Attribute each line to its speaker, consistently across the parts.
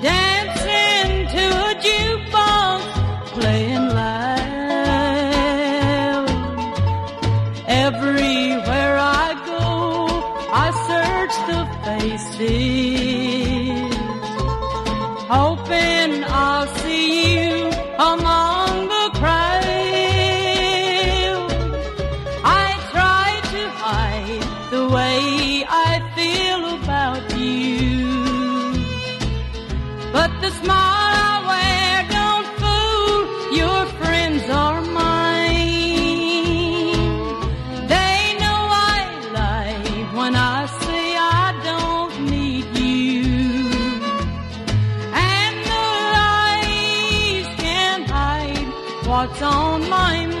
Speaker 1: Dancing to a jukebox, playing loud. Everywhere I go, I search the faces. Hoping I'll see you among But the smile I wear don't fool your friends or mine. They know I lie when I say I don't need you. And the lies can't hide what's on my mind.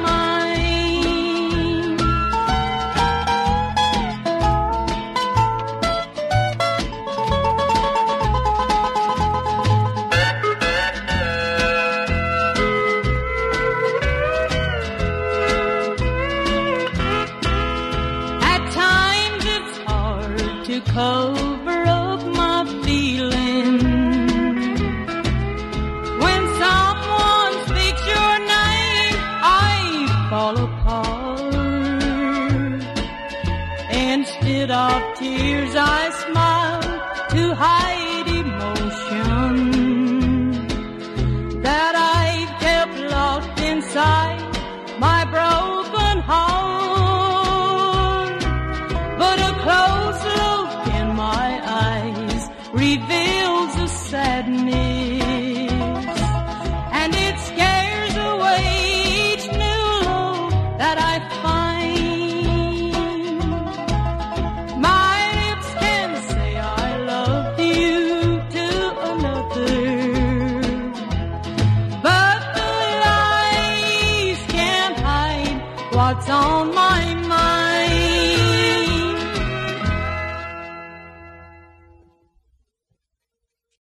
Speaker 1: Cover up my feelings. When someone speaks your name, I fall apart. Instead of tears, I what's on